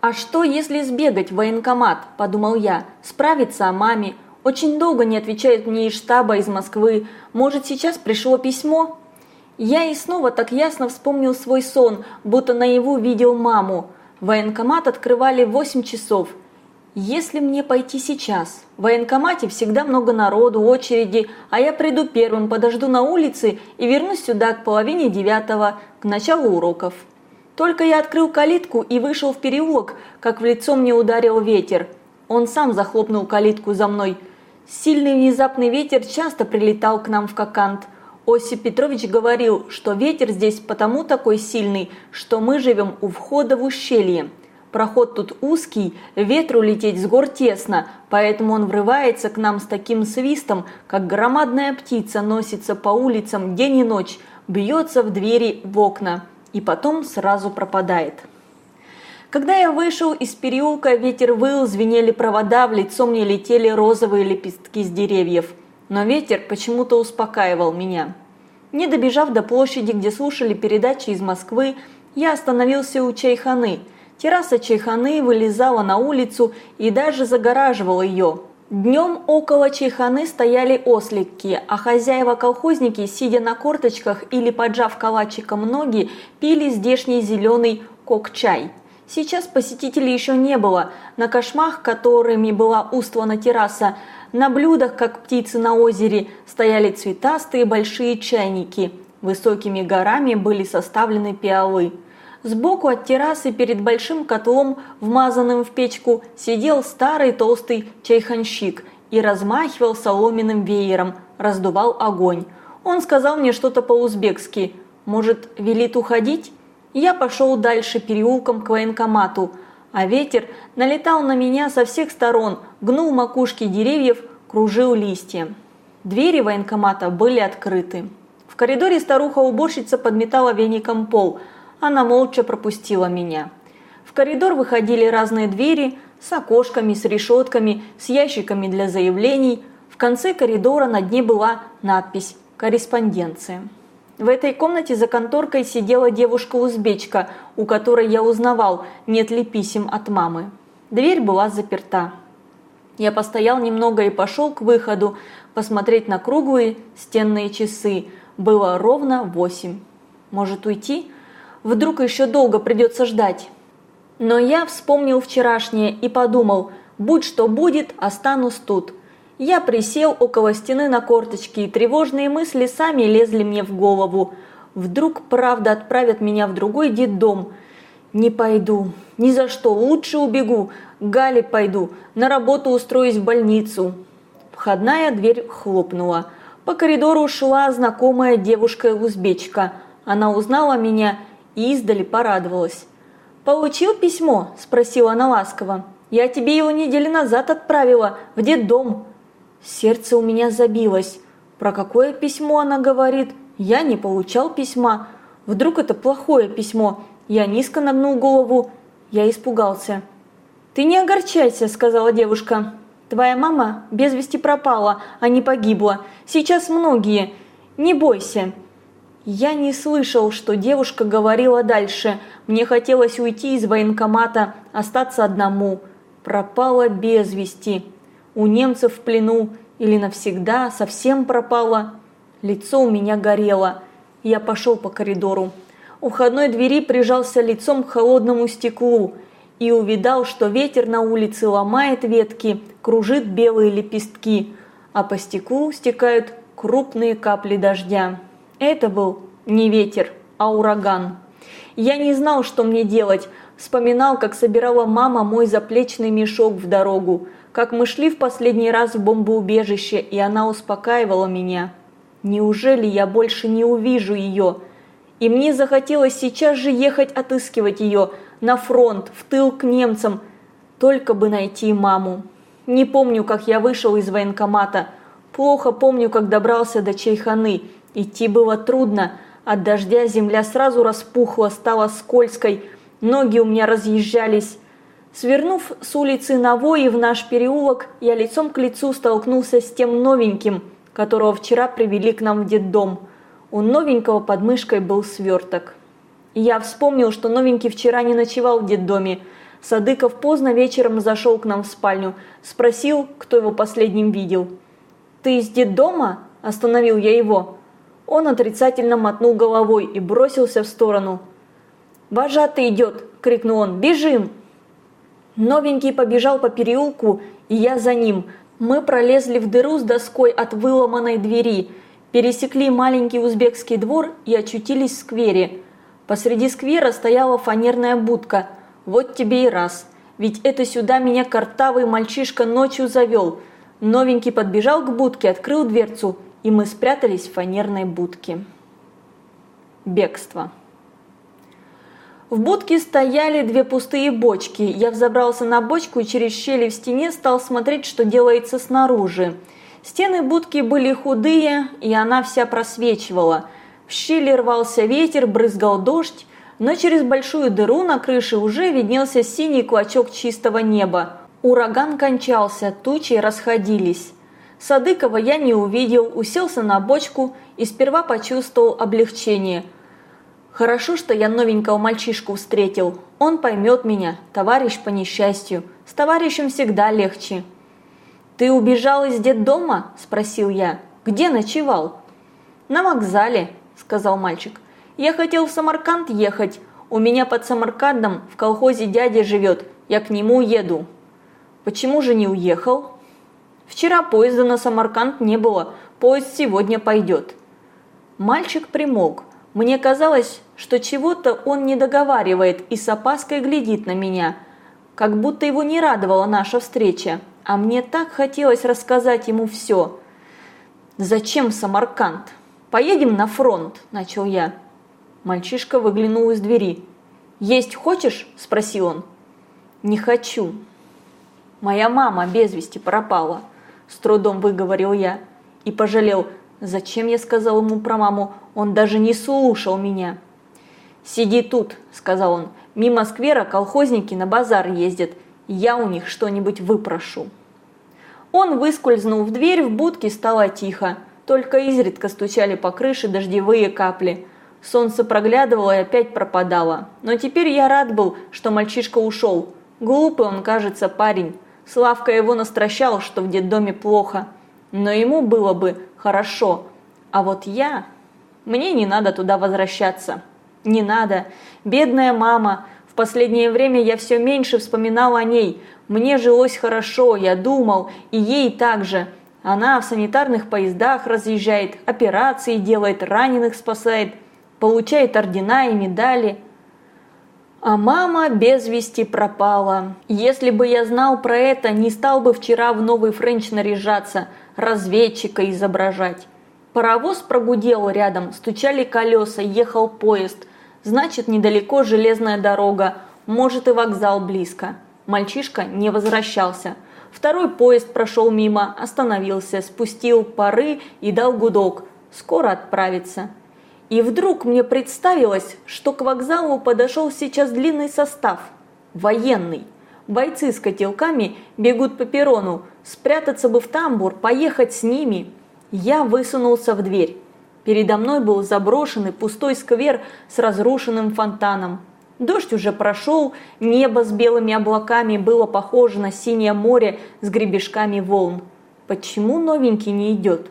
«А что, если сбегать в военкомат?» – подумал я. «Справиться о маме. Очень долго не отвечают мне из штаба, из Москвы. Может, сейчас пришло письмо?» Я и снова так ясно вспомнил свой сон, будто наяву видел маму. Военкомат открывали в 8 часов. Если мне пойти сейчас? В военкомате всегда много народу, очереди, а я приду первым, подожду на улице и вернусь сюда к половине девятого, к началу уроков. Только я открыл калитку и вышел в переулок, как в лицо мне ударил ветер. Он сам захлопнул калитку за мной. Сильный внезапный ветер часто прилетал к нам в Кокант – Осип Петрович говорил, что ветер здесь потому такой сильный, что мы живем у входа в ущелье. Проход тут узкий, ветру лететь с гор тесно, поэтому он врывается к нам с таким свистом, как громадная птица носится по улицам день и ночь, бьется в двери, в окна и потом сразу пропадает. Когда я вышел из переулка, ветер выл, звенели провода, в лицо мне летели розовые лепестки с деревьев – но ветер почему-то успокаивал меня. Не добежав до площади, где слушали передачи из Москвы, я остановился у чайханы. Терраса чайханы вылезала на улицу и даже загораживала ее. Днем около чайханы стояли ослики, а хозяева-колхозники, сидя на корточках или поджав калачиком ноги, пили здешний зеленый кок-чай. Сейчас посетителей еще не было. На кошмах, которыми была устлана терраса, на блюдах, как птицы на озере, стояли цветастые большие чайники. Высокими горами были составлены пиалы. Сбоку от террасы перед большим котлом, вмазанным в печку, сидел старый толстый чайханщик и размахивал соломенным веером, раздувал огонь. Он сказал мне что-то по-узбекски. Может, велит уходить? Я пошел дальше переулком к военкомату, а ветер налетал на меня со всех сторон, гнул макушки деревьев, кружил листья. Двери военкомата были открыты. В коридоре старуха-уборщица подметала веником пол. Она молча пропустила меня. В коридор выходили разные двери с окошками, с решетками, с ящиками для заявлений. В конце коридора на дне была надпись «Корреспонденция». В этой комнате за конторкой сидела девушка-узбечка, у которой я узнавал, нет ли писем от мамы. Дверь была заперта. Я постоял немного и пошел к выходу, посмотреть на круглые стенные часы. Было ровно восемь. Может уйти? Вдруг еще долго придется ждать. Но я вспомнил вчерашнее и подумал, будь что будет, останусь тут. Я присел около стены на корточки, и тревожные мысли сами лезли мне в голову. Вдруг правда отправят меня в другой детдом. Не пойду, ни за что, лучше убегу, к Гале пойду, на работу устроюсь в больницу. Входная дверь хлопнула. По коридору шла знакомая девушка-узбечка. Она узнала меня и издали порадовалась. «Получил письмо?» – спросила она ласково. «Я тебе его неделю назад отправила, в детдом». Сердце у меня забилось. Про какое письмо она говорит? Я не получал письма. Вдруг это плохое письмо? Я низко нагнул голову. Я испугался. «Ты не огорчайся», – сказала девушка. «Твоя мама без вести пропала, а не погибла. Сейчас многие. Не бойся». Я не слышал, что девушка говорила дальше. Мне хотелось уйти из военкомата, остаться одному. Пропала без вести у немцев в плену или навсегда совсем пропала. Лицо у меня горело. Я пошел по коридору. У входной двери прижался лицом к холодному стеклу и увидал, что ветер на улице ломает ветки, кружит белые лепестки, а по стеклу стекают крупные капли дождя. Это был не ветер, а ураган. Я не знал, что мне делать, вспоминал, как собирала мама мой заплечный мешок в дорогу, как мы шли в последний раз в бомбоубежище, и она успокаивала меня. Неужели я больше не увижу ее? И мне захотелось сейчас же ехать отыскивать ее на фронт, в тыл к немцам, только бы найти маму. Не помню, как я вышел из военкомата. Плохо помню, как добрался до Чайханы. Идти было трудно. От дождя земля сразу распухла, стала скользкой. Ноги у меня разъезжались. Свернув с улицы Навои в наш переулок, я лицом к лицу столкнулся с тем новеньким, которого вчера привели к нам в детдом. У новенького под мышкой был сверток. я вспомнил, что новенький вчера не ночевал в детдоме. Садыков поздно вечером зашел к нам в спальню, спросил, кто его последним видел. «Ты из детдома?» – остановил я его. Он отрицательно мотнул головой и бросился в сторону. «Вожатый идет!» – крикнул он. «Бежим!» Новенький побежал по переулку, и я за ним. Мы пролезли в дыру с доской от выломанной двери, пересекли маленький узбекский двор и очутились в сквере. Посреди сквера стояла фанерная будка. Вот тебе и раз. Ведь это сюда меня картавый мальчишка ночью завел. Новенький подбежал к будке, открыл дверцу, и мы спрятались в фанерной будке. Бегство. В будке стояли две пустые бочки. Я взобрался на бочку и через щели в стене стал смотреть, что делается снаружи. Стены будки были худые, и она вся просвечивала. В щели рвался ветер, брызгал дождь, но через большую дыру на крыше уже виднелся синий клочок чистого неба. Ураган кончался, тучи расходились. Садыкова я не увидел, уселся на бочку и сперва почувствовал облегчение – Хорошо, что я новенького мальчишку встретил. Он поймет меня, товарищ по несчастью. С товарищем всегда легче. «Ты убежал из детдома?» – спросил я. «Где ночевал?» «На вокзале», – сказал мальчик. «Я хотел в Самарканд ехать. У меня под Самаркандом в колхозе дядя живет. Я к нему еду». «Почему же не уехал?» «Вчера поезда на Самарканд не было. Поезд сегодня пойдет». Мальчик примолк. Мне казалось, что чего-то он не договаривает и с опаской глядит на меня, как будто его не радовала наша встреча, а мне так хотелось рассказать ему все. «Зачем Самарканд? Поедем на фронт», – начал я. Мальчишка выглянул из двери. «Есть хочешь?» – спросил он. «Не хочу». «Моя мама без вести пропала», – с трудом выговорил я. И пожалел, зачем я сказал ему про маму, он даже не слушал меня. «Сиди тут», – сказал он. «Мимо сквера колхозники на базар ездят. Я у них что-нибудь выпрошу». Он выскользнул в дверь, в будке стало тихо. Только изредка стучали по крыше дождевые капли. Солнце проглядывало и опять пропадало. Но теперь я рад был, что мальчишка ушел. Глупый он, кажется, парень. Славка его настращал, что в детдоме плохо. Но ему было бы хорошо. А вот я... Мне не надо туда возвращаться. Не надо. Бедная мама. В последнее время я все меньше вспоминал о ней. Мне жилось хорошо, я думал, и ей также. Она в санитарных поездах разъезжает, операции делает, раненых спасает, получает ордена и медали. А мама без вести пропала. Если бы я знал про это, не стал бы вчера в новый френч наряжаться, разведчика изображать. Паровоз прогудел рядом, стучали колеса, ехал поезд. Значит, недалеко железная дорога, может и вокзал близко. Мальчишка не возвращался. Второй поезд прошел мимо, остановился, спустил пары и дал гудок. Скоро отправится. И вдруг мне представилось, что к вокзалу подошел сейчас длинный состав. Военный. Бойцы с котелками бегут по перрону. Спрятаться бы в тамбур, поехать с ними. Я высунулся в дверь. Передо мной был заброшенный пустой сквер с разрушенным фонтаном. Дождь уже прошел, небо с белыми облаками было похоже на синее море с гребешками волн. Почему новенький не идет?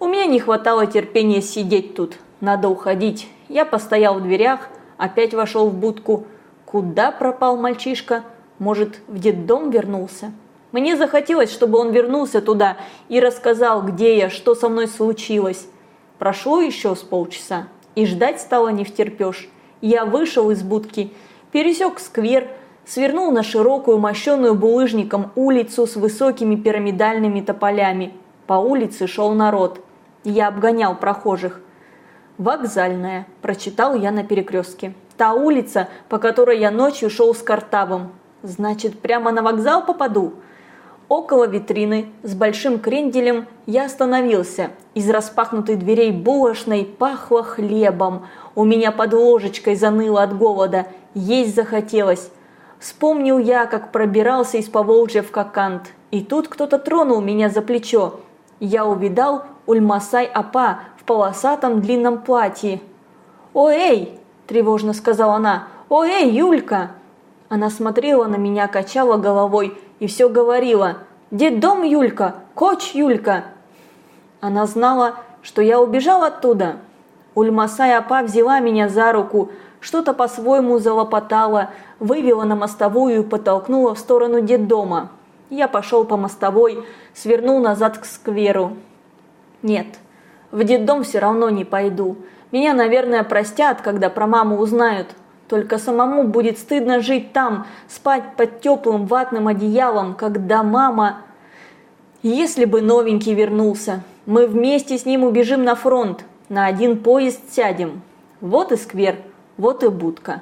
У меня не хватало терпения сидеть тут. Надо уходить. Я постоял в дверях, опять вошел в будку. Куда пропал мальчишка? Может, в детдом вернулся? Мне захотелось, чтобы он вернулся туда и рассказал, где я, что со мной случилось. Прошло еще с полчаса, и ждать стало не втерпешь. Я вышел из будки, пересек сквер, свернул на широкую, мощенную булыжником улицу с высокими пирамидальными тополями. По улице шел народ. Я обгонял прохожих. «Вокзальная», – прочитал я на перекрестке. «Та улица, по которой я ночью шел с Картавым. Значит, прямо на вокзал попаду?» Около витрины с большим кренделем я остановился. Из распахнутой дверей булочной пахло хлебом. У меня под ложечкой заныло от голода. Есть захотелось. Вспомнил я, как пробирался из Поволжья в Коканд. И тут кто-то тронул меня за плечо. Я увидал Ульмасай Апа в полосатом длинном платье. «О, эй!» – тревожно сказала она. «О, эй, Юлька!» Она смотрела на меня, качала головой и все говорила дом Юлька! Коч Юлька!» Она знала, что я убежал оттуда. Ульмасай Апа взяла меня за руку, что-то по-своему залопотала, вывела на мостовую и подтолкнула в сторону детдома. Я пошел по мостовой, свернул назад к скверу. Нет, в детдом все равно не пойду. Меня, наверное, простят, когда про маму узнают. Только самому будет стыдно жить там, спать под теплым ватным одеялом, когда мама... Если бы новенький вернулся, мы вместе с ним убежим на фронт, на один поезд сядем. Вот и сквер, вот и будка.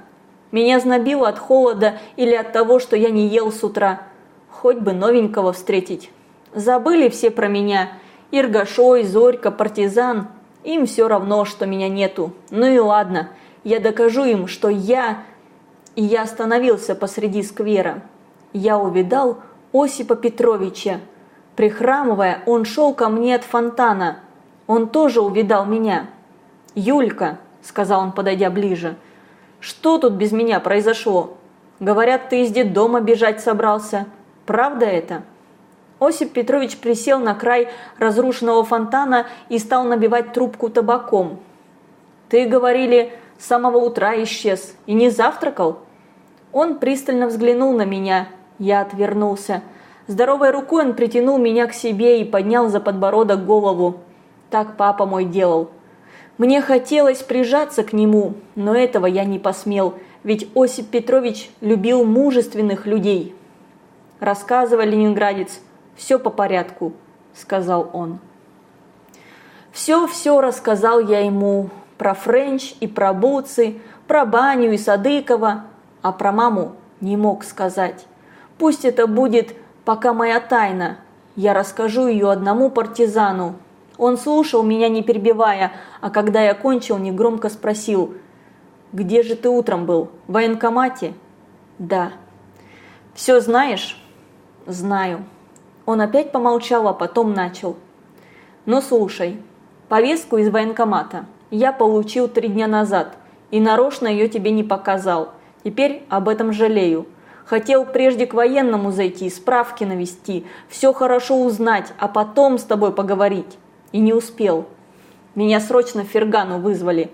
Меня знобило от холода или от того, что я не ел с утра. Хоть бы новенького встретить. Забыли все про меня. Иргашой, Зорька, партизан. Им все равно, что меня нету. Ну и ладно. Я докажу им, что я... И я остановился посреди сквера. Я увидал Осипа Петровича. Прихрамывая, он шел ко мне от фонтана. Он тоже увидал меня. «Юлька», – сказал он, подойдя ближе, – «что тут без меня произошло? Говорят, ты из детдома бежать собрался. Правда это?» Осип Петрович присел на край разрушенного фонтана и стал набивать трубку табаком. «Ты, говорили, с самого утра исчез и не завтракал?» Он пристально взглянул на меня. Я отвернулся. Здоровой рукой он притянул меня к себе и поднял за подбородок голову. Так папа мой делал. Мне хотелось прижаться к нему, но этого я не посмел, ведь Осип Петрович любил мужественных людей. «Рассказывай, ленинградец, все по порядку», – сказал он. Все-все рассказал я ему про Френч и про Буцы, про Баню и Садыкова, а про маму не мог сказать. Пусть это будет пока моя тайна. Я расскажу ее одному партизану. Он слушал меня не перебивая, а когда я кончил, негромко спросил, «Где же ты утром был? В военкомате?» «Да». «Все знаешь?» «Знаю». Он опять помолчал, а потом начал. «Ну слушай, повестку из военкомата я получил три дня назад и нарочно ее тебе не показал. Теперь об этом жалею. Хотел прежде к военному зайти, справки навести, все хорошо узнать, а потом с тобой поговорить. И не успел. Меня срочно в Фергану вызвали.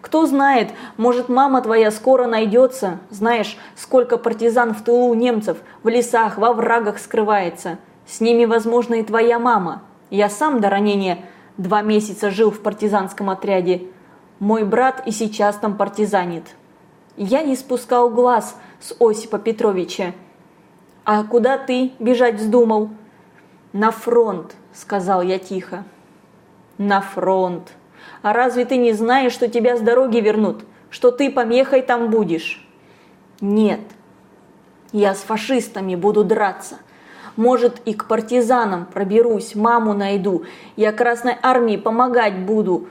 Кто знает, может мама твоя скоро найдется. Знаешь, сколько партизан в тылу у немцев, в лесах, во врагах скрывается. С ними, возможно, и твоя мама. Я сам до ранения два месяца жил в партизанском отряде. Мой брат и сейчас там партизанит. Я не спускал глаз с Осипа Петровича. «А куда ты бежать вздумал?» «На фронт», — сказал я тихо. «На фронт. А разве ты не знаешь, что тебя с дороги вернут, что ты помехой там будешь?» «Нет. Я с фашистами буду драться. Может, и к партизанам проберусь, маму найду. Я Красной Армии помогать буду.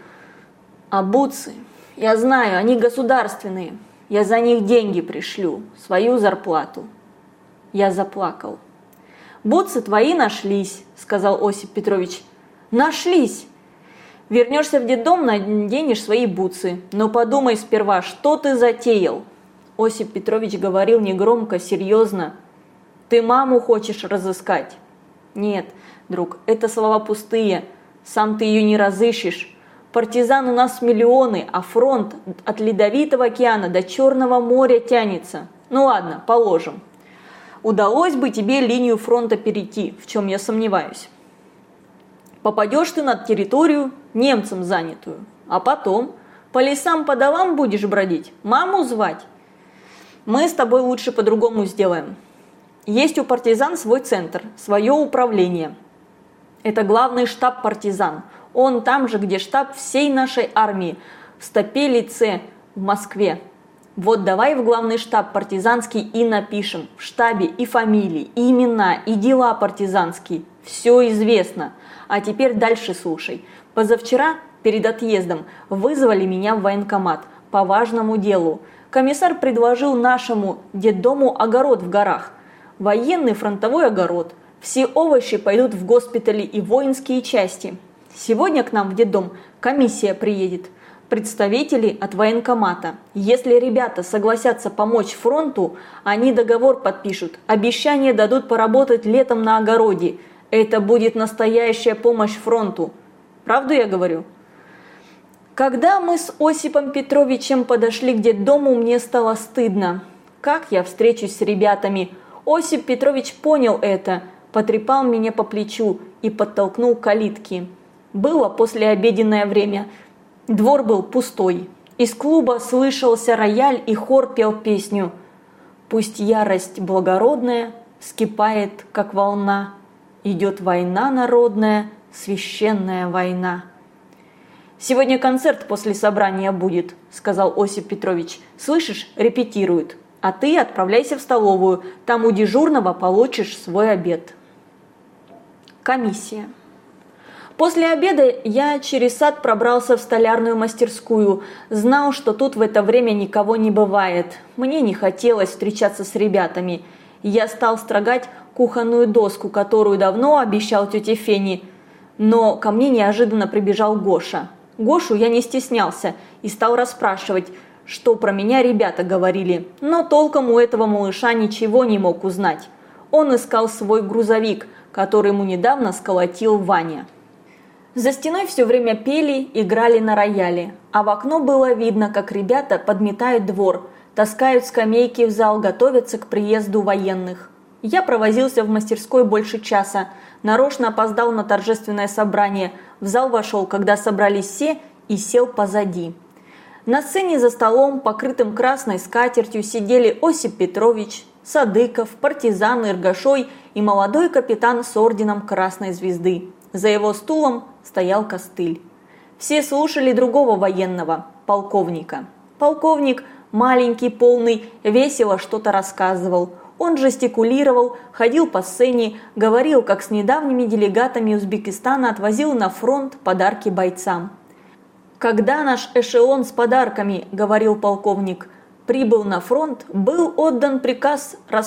А бутсы, я знаю, они государственные. Я за них деньги пришлю, свою зарплату. Я заплакал. Бутсы твои нашлись, сказал Осип Петрович. Нашлись. Вернешься в детдом, наденешь свои бутсы. Но подумай сперва, что ты затеял. Осип Петрович говорил негромко, серьезно. Ты маму хочешь разыскать? Нет, друг, это слова пустые. Сам ты ее не разыщешь. Партизан у нас миллионы, а фронт от Ледовитого океана до Черного моря тянется. Ну ладно, положим. Удалось бы тебе линию фронта перейти, в чем я сомневаюсь. Попадешь ты на территорию немцам занятую, а потом по лесам по домам будешь бродить, маму звать. Мы с тобой лучше по-другому сделаем. Есть у партизан свой центр, свое управление. Это главный штаб партизан. Он там же, где штаб всей нашей армии, в Стопе-лице в Москве. Вот давай в главный штаб партизанский и напишем. В штабе и фамилии, и имена, и дела партизанские. Все известно. А теперь дальше слушай. Позавчера, перед отъездом, вызвали меня в военкомат по важному делу. Комиссар предложил нашему детдому огород в горах – военный фронтовой огород. Все овощи пойдут в госпитали и воинские части. Сегодня к нам в детдом комиссия приедет. Представители от военкомата. Если ребята согласятся помочь фронту, они договор подпишут. Обещание дадут поработать летом на огороде. Это будет настоящая помощь фронту. Правду я говорю? Когда мы с Осипом Петровичем подошли к детдому, мне стало стыдно. Как я встречусь с ребятами – Осип Петрович понял это, потрепал меня по плечу и подтолкнул к калитке. Было послеобеденное время. Двор был пустой. Из клуба слышался рояль и хор пел песню «Пусть ярость благородная скипает, как волна, идет война народная, священная война». «Сегодня концерт после собрания будет», – сказал Осип Петрович. «Слышишь, репетируют» а ты отправляйся в столовую, там у дежурного получишь свой обед. Комиссия. После обеда я через сад пробрался в столярную мастерскую. Знал, что тут в это время никого не бывает. Мне не хотелось встречаться с ребятами. Я стал строгать кухонную доску, которую давно обещал тете Фени. Но ко мне неожиданно прибежал Гоша. Гошу я не стеснялся и стал расспрашивать – что про меня ребята говорили, но толком у этого малыша ничего не мог узнать. Он искал свой грузовик, который ему недавно сколотил Ваня. За стеной все время пели, играли на рояле, а в окно было видно, как ребята подметают двор, таскают скамейки в зал, готовятся к приезду военных. Я провозился в мастерской больше часа, нарочно опоздал на торжественное собрание, в зал вошел, когда собрались все, и сел позади. На сцене за столом, покрытым красной скатертью, сидели Осип Петрович, Садыков, партизан Иргашой и молодой капитан с орденом Красной Звезды. За его стулом стоял костыль. Все слушали другого военного, полковника. Полковник, маленький, полный, весело что-то рассказывал. Он жестикулировал, ходил по сцене, говорил, как с недавними делегатами Узбекистана отвозил на фронт подарки бойцам. «Когда наш эшелон с подарками, – говорил полковник, – прибыл на фронт, был отдан приказ